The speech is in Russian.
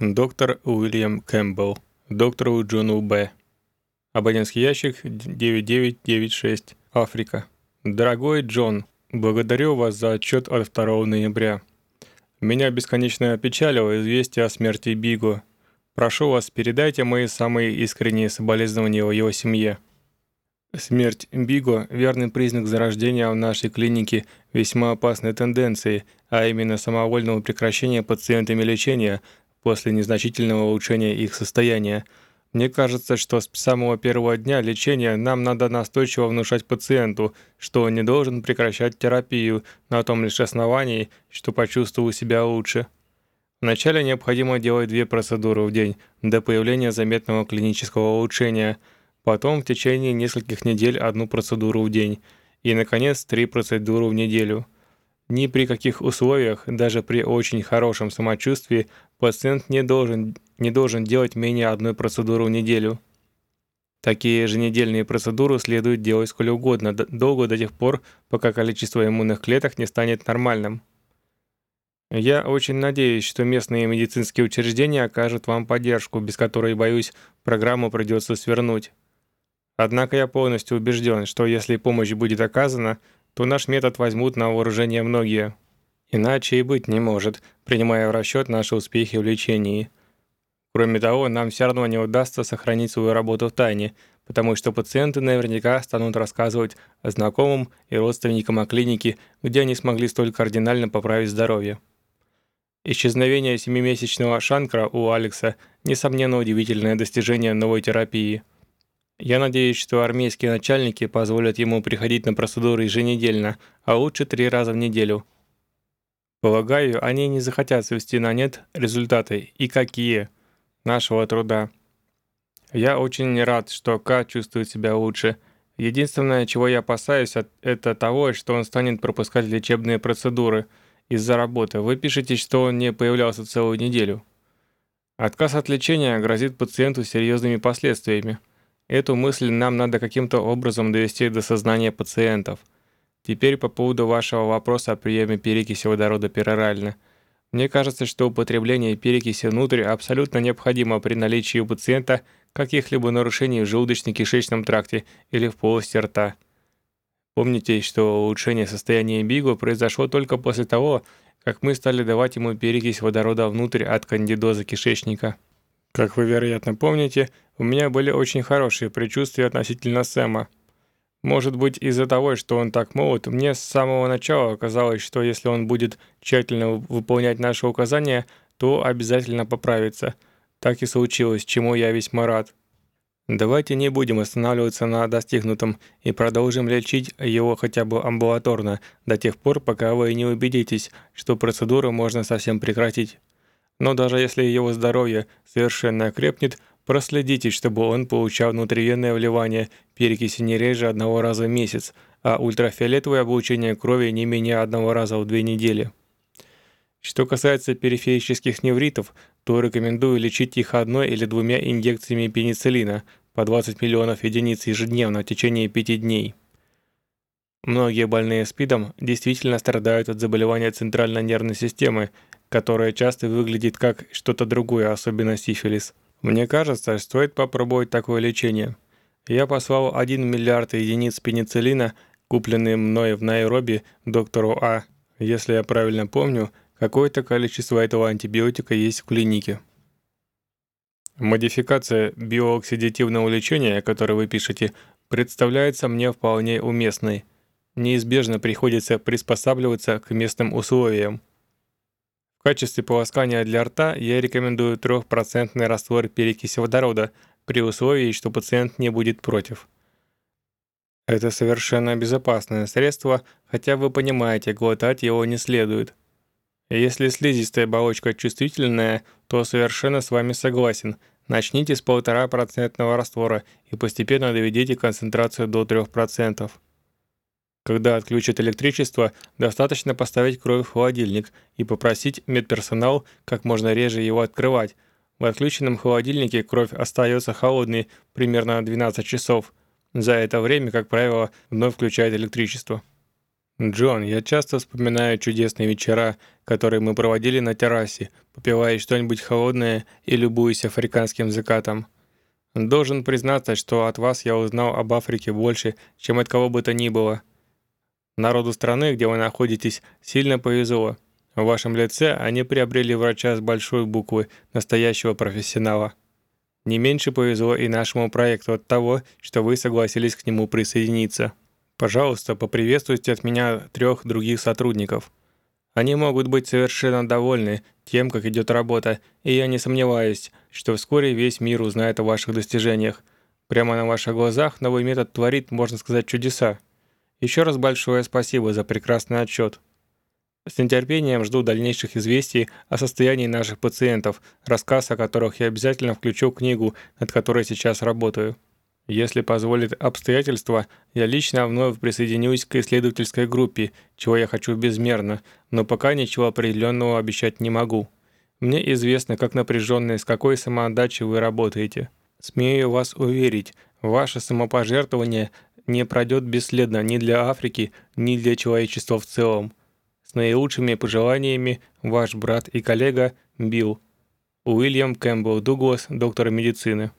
Доктор Уильям Кэмпбелл. Доктору Джону Б. Абонентский ящик 9996. Африка. Дорогой Джон, благодарю вас за отчет от 2 ноября. Меня бесконечно опечалило известие о смерти Биго. Прошу вас, передайте мои самые искренние соболезнования его семье. Смерть Биго – верный признак зарождения в нашей клинике весьма опасной тенденции, а именно самовольного прекращения пациентами лечения после незначительного улучшения их состояния. Мне кажется, что с самого первого дня лечения нам надо настойчиво внушать пациенту, что он не должен прекращать терапию на том лишь основании, что почувствовал себя лучше. Вначале необходимо делать две процедуры в день до появления заметного клинического улучшения, потом в течение нескольких недель одну процедуру в день и, наконец, три процедуры в неделю – ни при каких условиях, даже при очень хорошем самочувствии, пациент не должен, не должен делать менее одной процедуры в неделю. Такие еженедельные процедуры следует делать сколь угодно, долго до тех пор, пока количество иммунных клеток не станет нормальным. Я очень надеюсь, что местные медицинские учреждения окажут вам поддержку, без которой, боюсь, программу придется свернуть. Однако я полностью убежден, что если помощь будет оказана, то наш метод возьмут на вооружение многие. Иначе и быть не может, принимая в расчет наши успехи в лечении. Кроме того, нам все равно не удастся сохранить свою работу в тайне, потому что пациенты наверняка станут рассказывать знакомым и родственникам о клинике, где они смогли столь кардинально поправить здоровье. Исчезновение семимесячного шанкра у Алекса – несомненно удивительное достижение новой терапии – я надеюсь, что армейские начальники позволят ему приходить на процедуры еженедельно, а лучше три раза в неделю. Полагаю, они не захотят свести на нет результаты и какие нашего труда. Я очень рад, что К чувствует себя лучше. Единственное, чего я опасаюсь, это того, что он станет пропускать лечебные процедуры из-за работы. Вы пишете, что он не появлялся целую неделю. Отказ от лечения грозит пациенту серьезными последствиями. Эту мысль нам надо каким-то образом довести до сознания пациентов. Теперь по поводу вашего вопроса о приеме перекиси водорода перорально. Мне кажется, что употребление перекиси внутрь абсолютно необходимо при наличии у пациента каких-либо нарушений в желудочно-кишечном тракте или в полости рта. Помните, что улучшение состояния Биго произошло только после того, как мы стали давать ему перекись водорода внутрь от кандидоза кишечника. Как вы, вероятно, помните, у меня были очень хорошие предчувствия относительно Сэма. Может быть, из-за того, что он так молод, мне с самого начала казалось, что если он будет тщательно выполнять наши указания, то обязательно поправится. Так и случилось, чему я весьма рад. Давайте не будем останавливаться на достигнутом и продолжим лечить его хотя бы амбулаторно до тех пор, пока вы не убедитесь, что процедуру можно совсем прекратить. Но даже если его здоровье совершенно окрепнет, проследите, чтобы он получал внутривенное вливание перекиси не реже одного раза в месяц, а ультрафиолетовое облучение крови не менее одного раза в две недели. Что касается периферических невритов, то рекомендую лечить их одной или двумя инъекциями пенициллина по 20 миллионов единиц ежедневно в течение 5 дней. Многие больные СПИДом действительно страдают от заболевания центральной нервной системы, которое часто выглядит как что-то другое, особенно сифилис. Мне кажется, стоит попробовать такое лечение. Я послал 1 миллиард единиц пенициллина, купленные мной в Найроби, доктору А. Если я правильно помню, какое-то количество этого антибиотика есть в клинике. Модификация биооксидативного лечения, о которой вы пишете, представляется мне вполне уместной. Неизбежно приходится приспосабливаться к местным условиям. В качестве полоскания для рта я рекомендую 3% раствор перекиси водорода при условии, что пациент не будет против. Это совершенно безопасное средство, хотя вы понимаете, глотать его не следует. Если слизистая оболочка чувствительная, то совершенно с вами согласен. Начните с 1,5% раствора и постепенно доведите концентрацию до 3%. Когда отключат электричество, достаточно поставить кровь в холодильник и попросить медперсонал как можно реже его открывать. В отключенном холодильнике кровь остается холодной примерно 12 часов. За это время, как правило, вновь включают электричество. Джон, я часто вспоминаю чудесные вечера, которые мы проводили на террасе, попивая что-нибудь холодное и любуясь африканским закатом. Должен признаться, что от вас я узнал об Африке больше, чем от кого бы то ни было. Народу страны, где вы находитесь, сильно повезло. В вашем лице они приобрели врача с большой буквы, настоящего профессионала. Не меньше повезло и нашему проекту от того, что вы согласились к нему присоединиться. Пожалуйста, поприветствуйте от меня трех других сотрудников. Они могут быть совершенно довольны тем, как идет работа, и я не сомневаюсь, что вскоре весь мир узнает о ваших достижениях. Прямо на ваших глазах новый метод творит, можно сказать, чудеса. Еще раз большое спасибо за прекрасный отчет. С нетерпением жду дальнейших известий о состоянии наших пациентов, рассказ о которых я обязательно включу в книгу, над которой сейчас работаю. Если позволит обстоятельства, я лично вновь присоединюсь к исследовательской группе, чего я хочу безмерно, но пока ничего определенного обещать не могу. Мне известно, как напряженно и с какой самоотдачей вы работаете. Смею вас уверить, ваше самопожертвование не пройдет бесследно ни для Африки, ни для человечества в целом. С наилучшими пожеланиями, ваш брат и коллега Билл. Уильям Кэмпбелл Дуглас, доктор медицины.